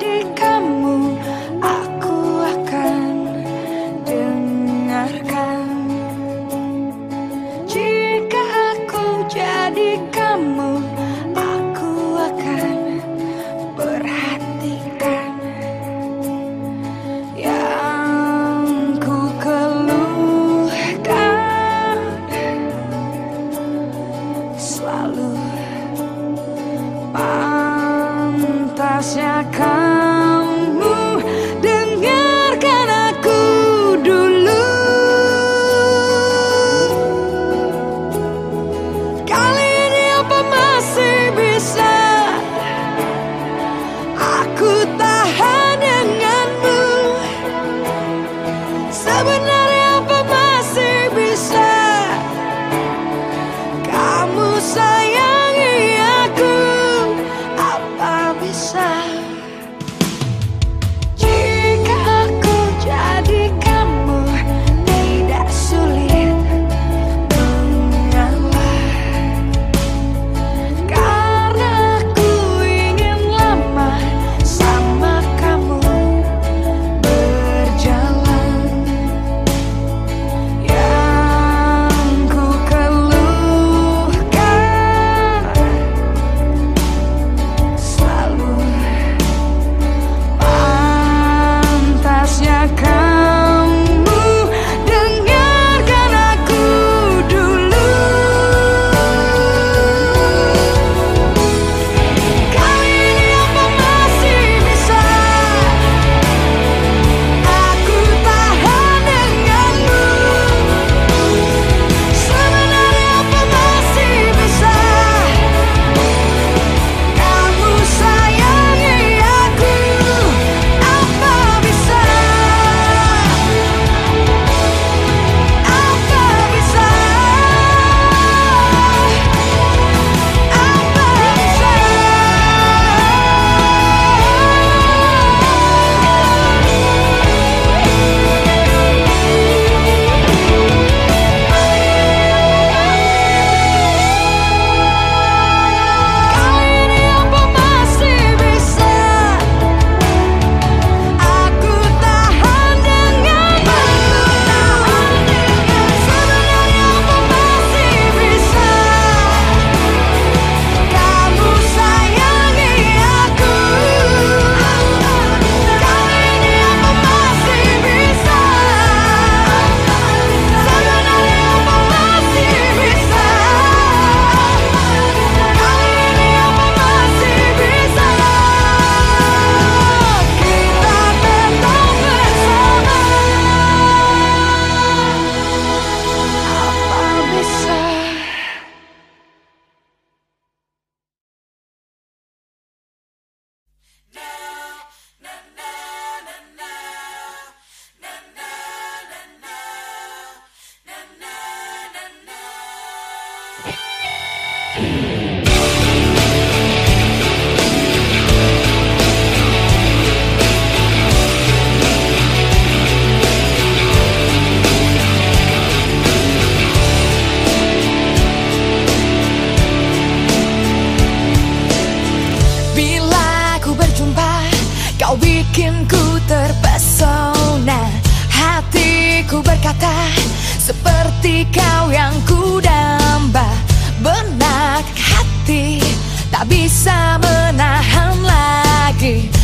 Dick. Kau bikinku terpesona. Hatiku berkata Seperti kau yang ku damba. Benak hati Tak bisa menahan lagi.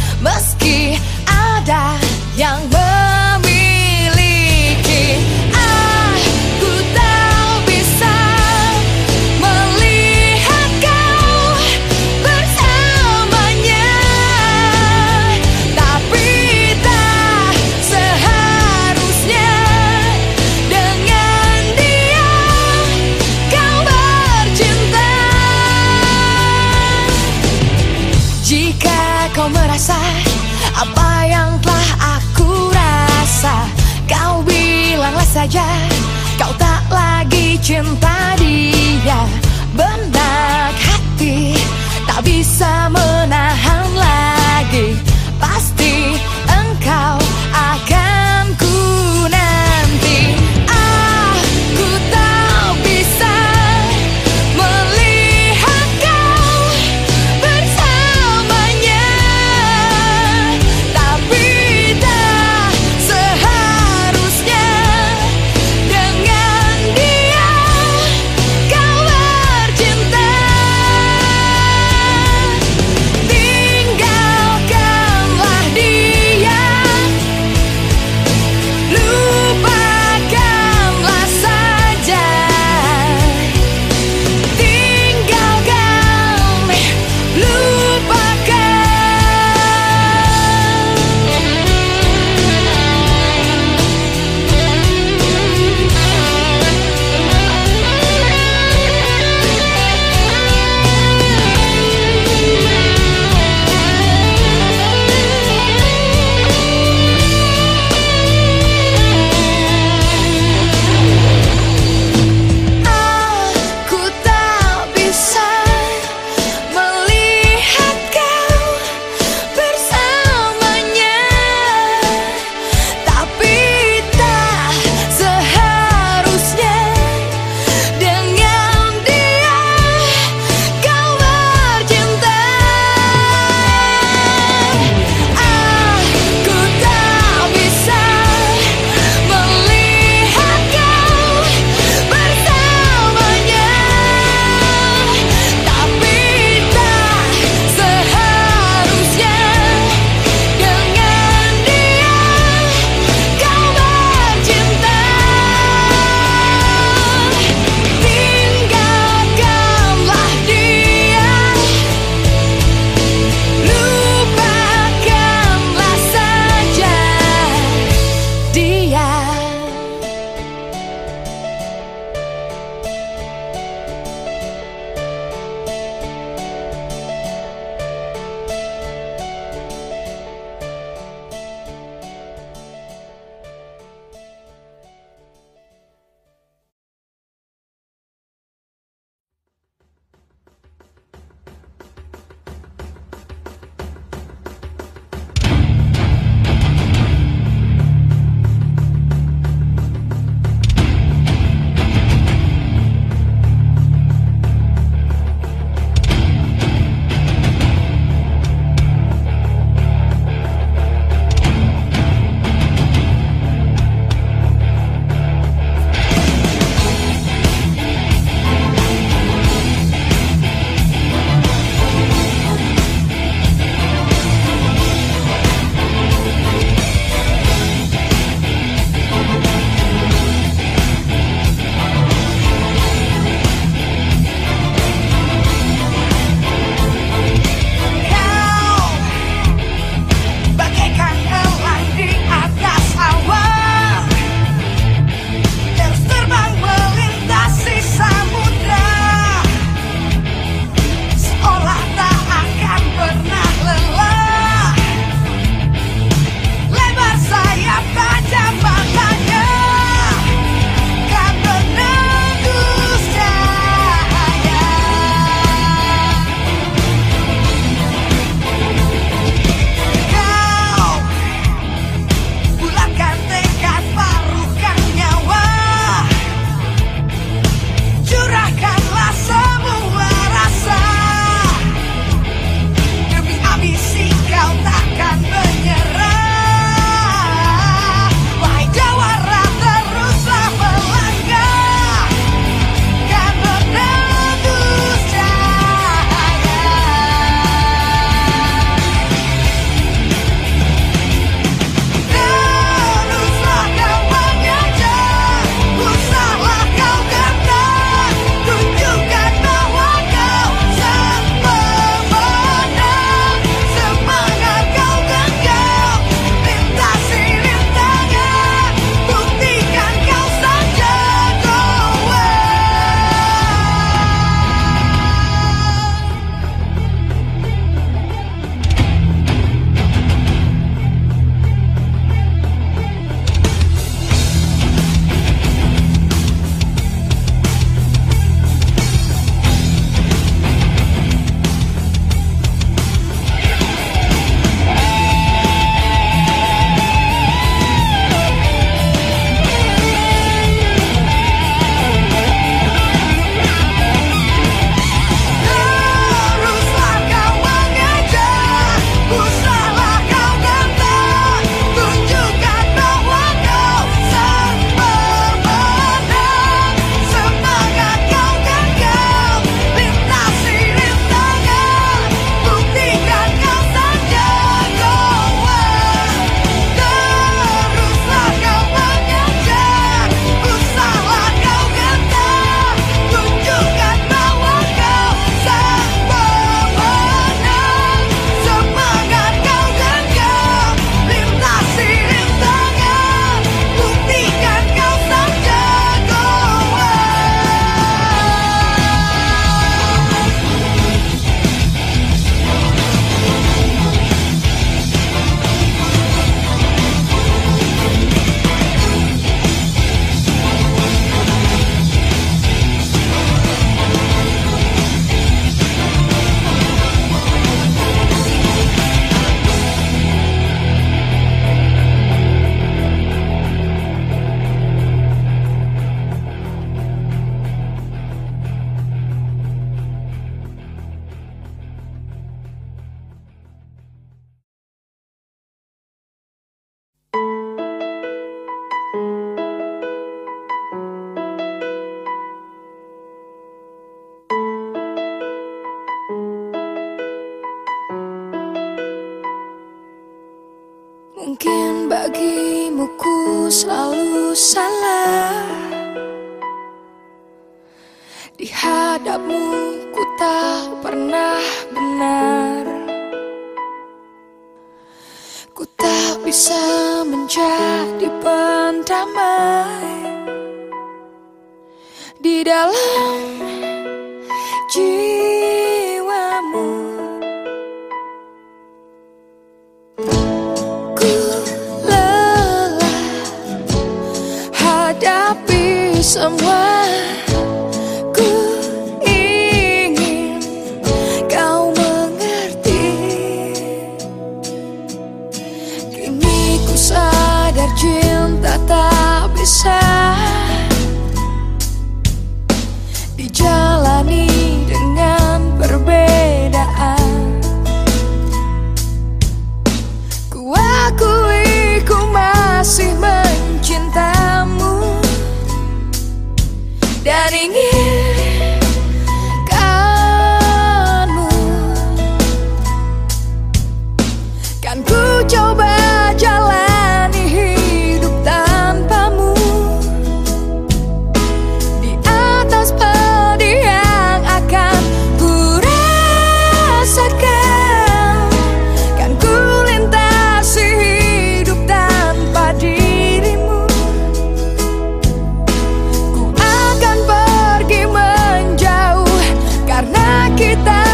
Kita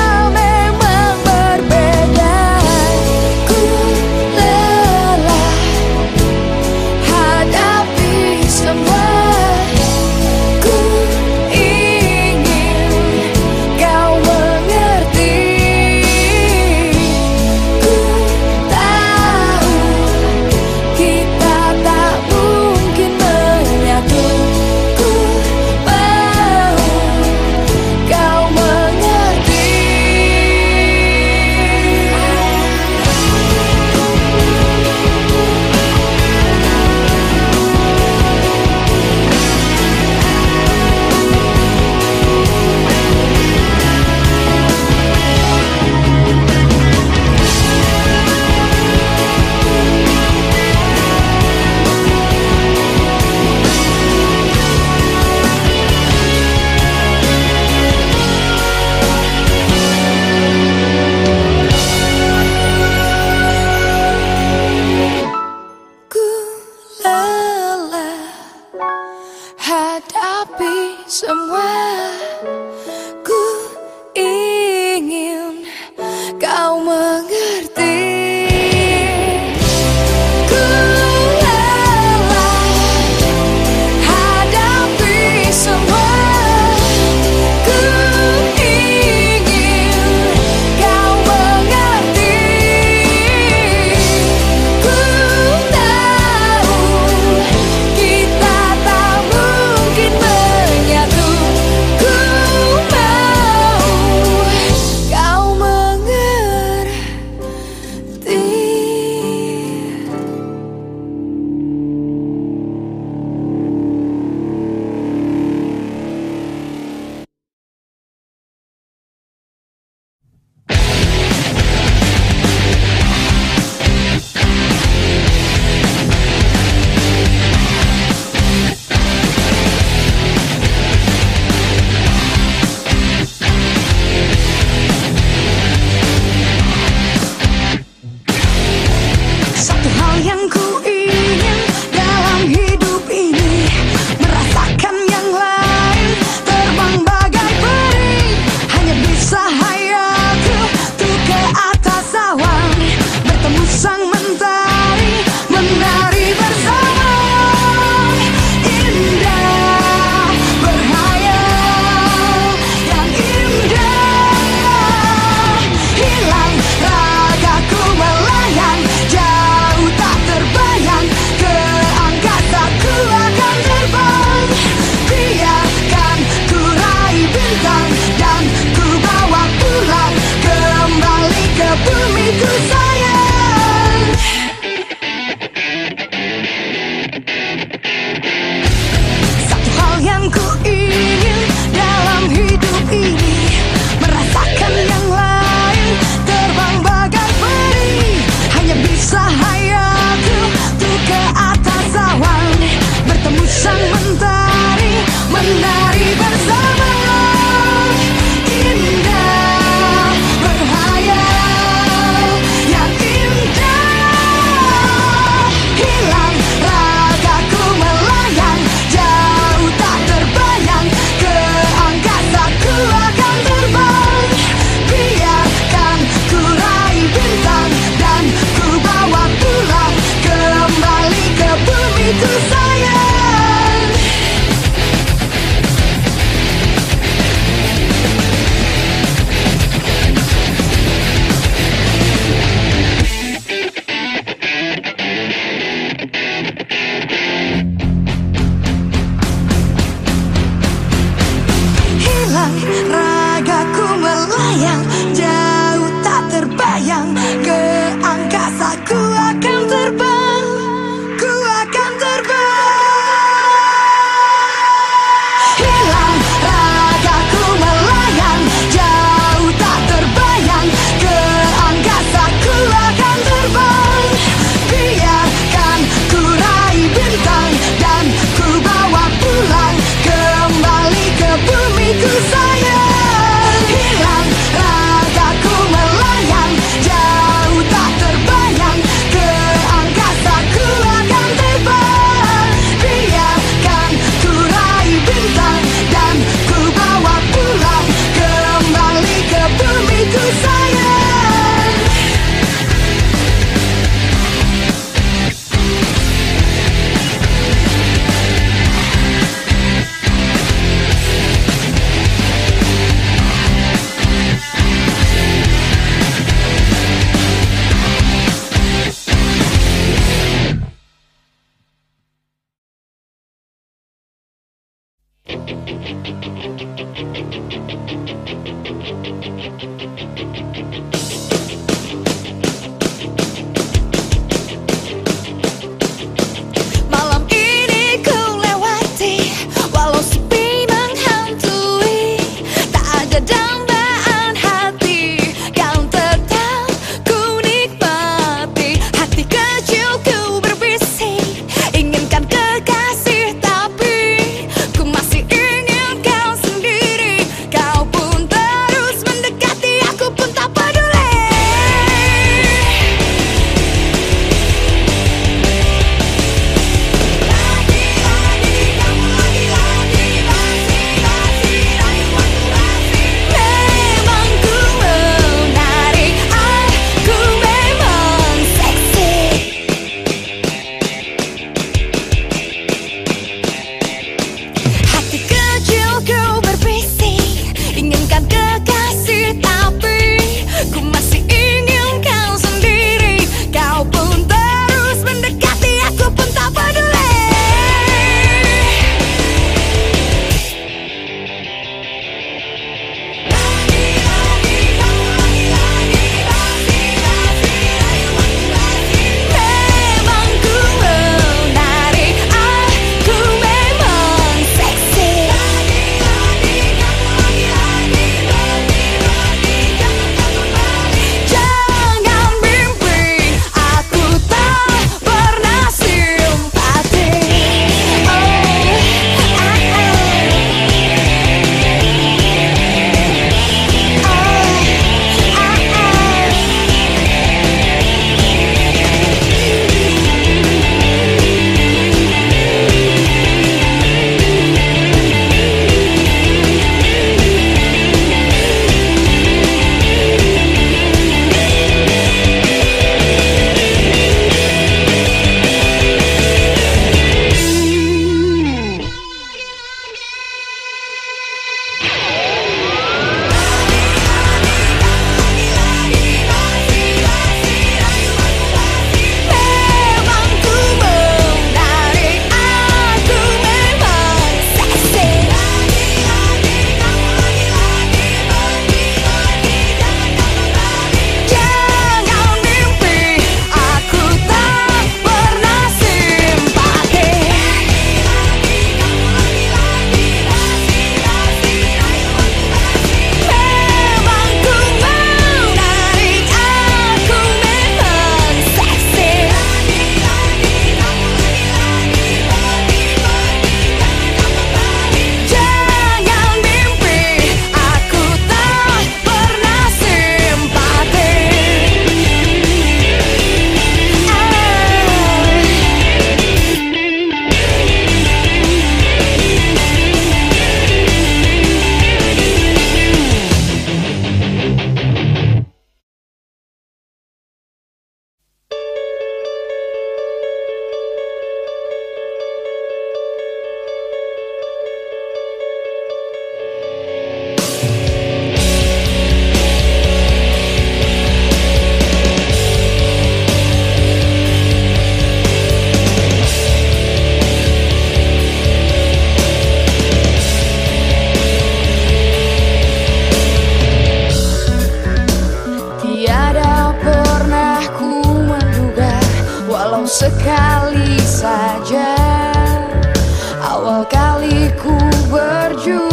kali ku berjumpa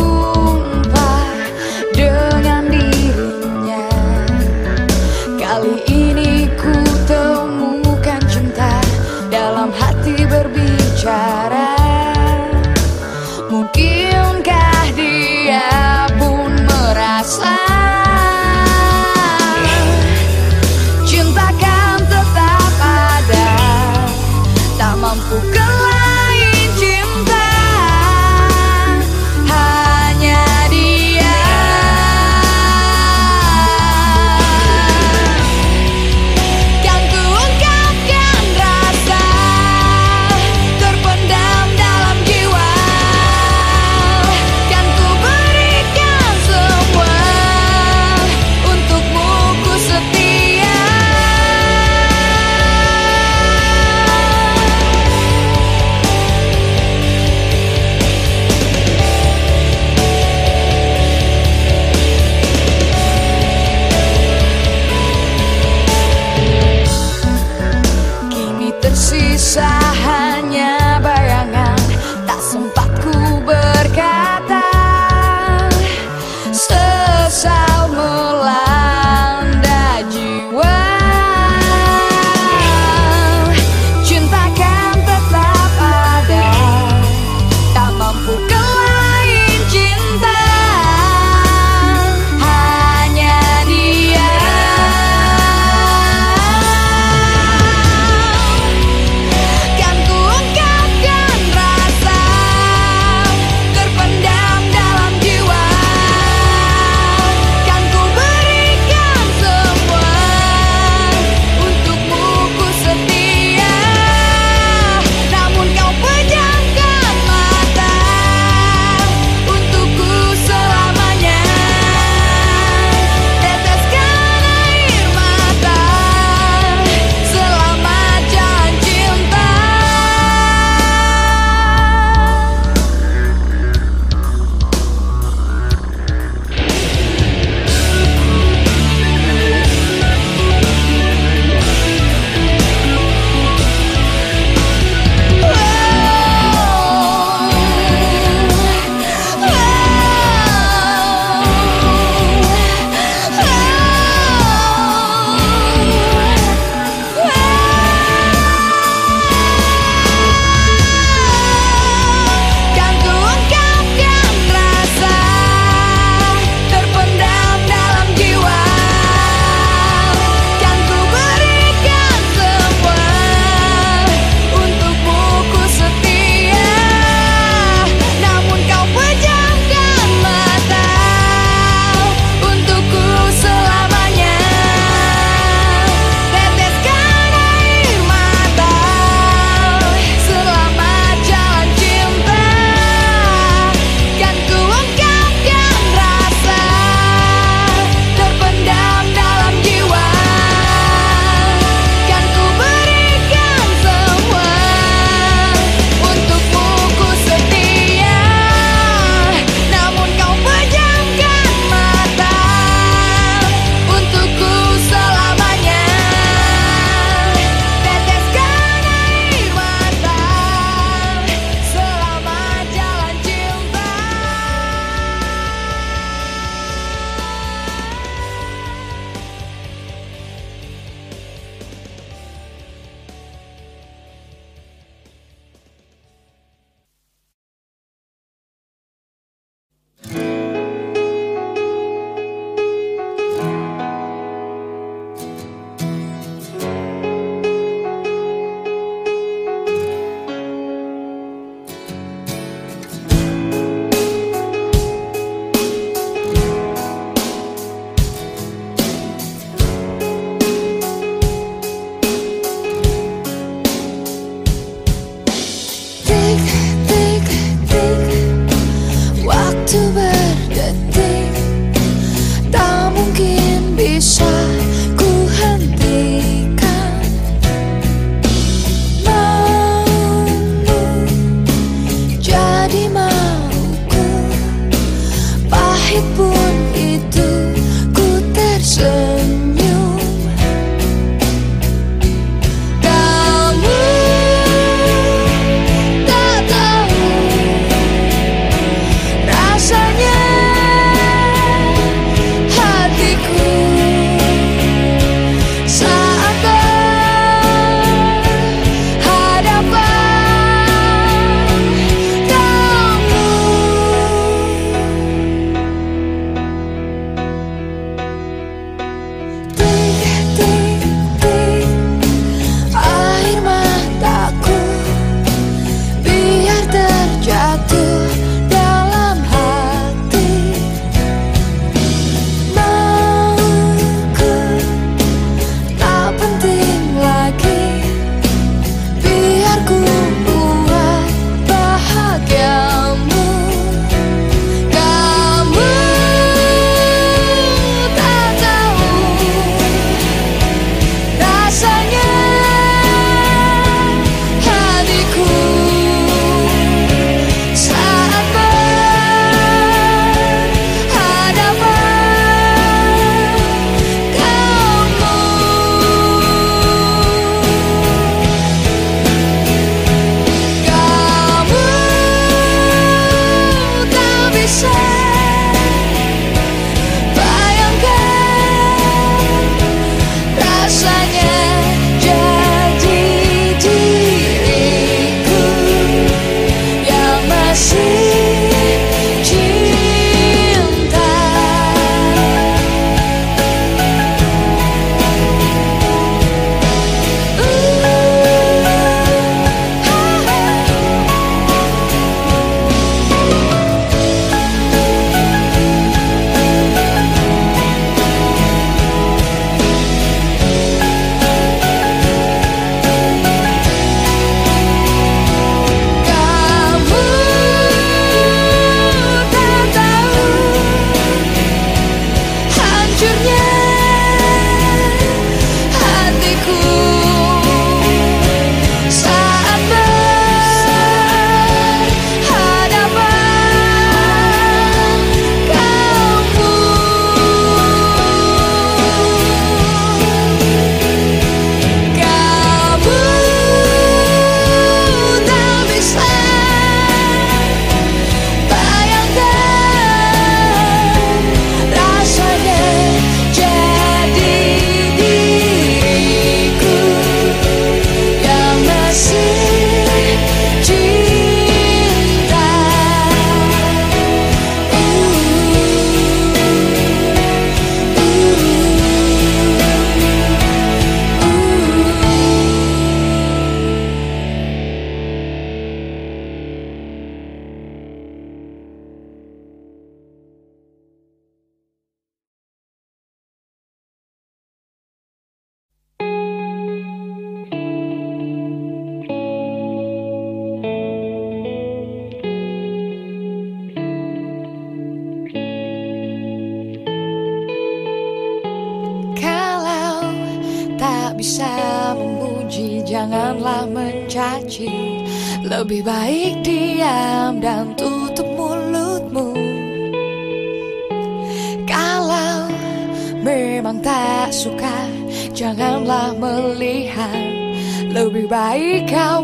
baik kau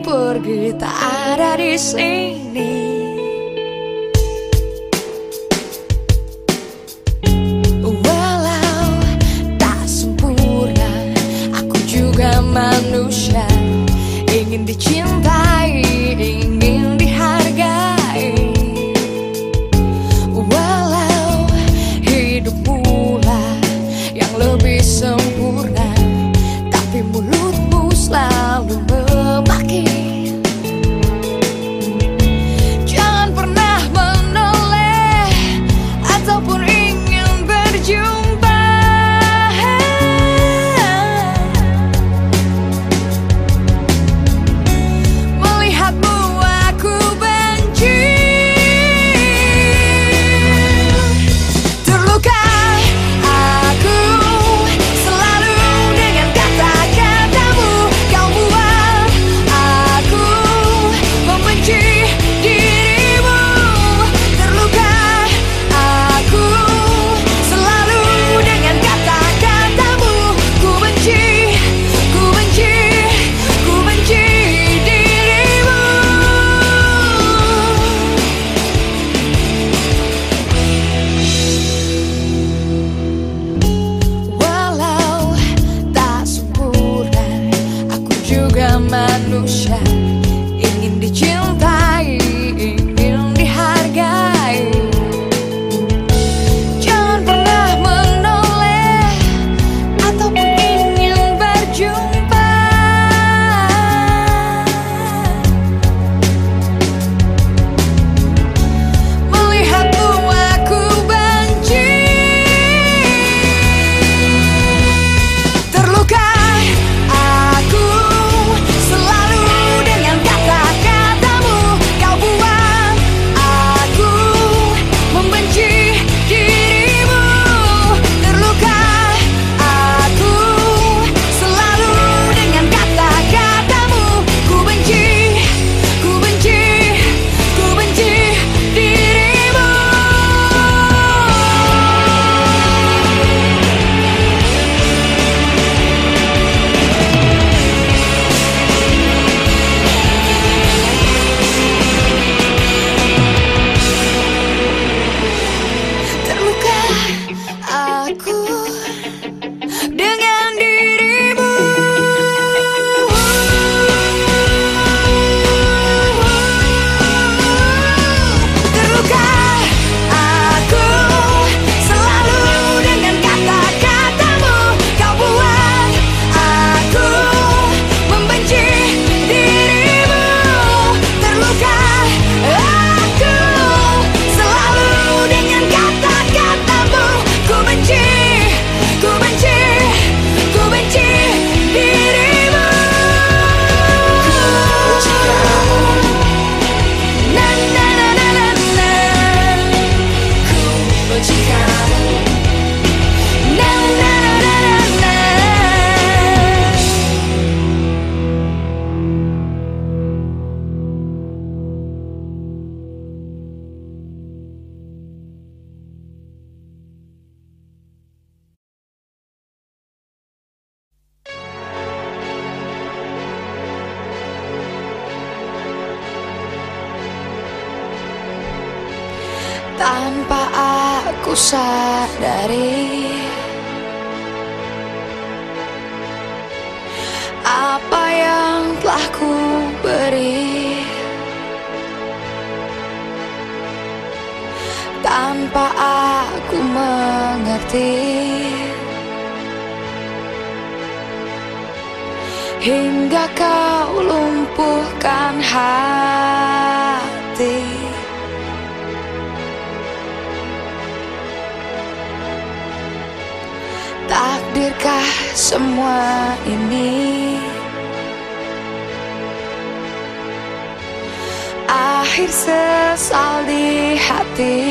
Terlahir sesal di hati.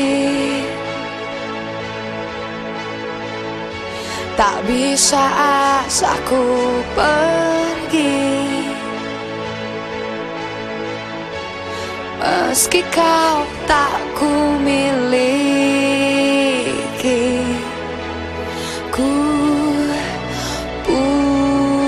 Tak bisa asaku pergi. Meski kau tak ku miliki Ku puja.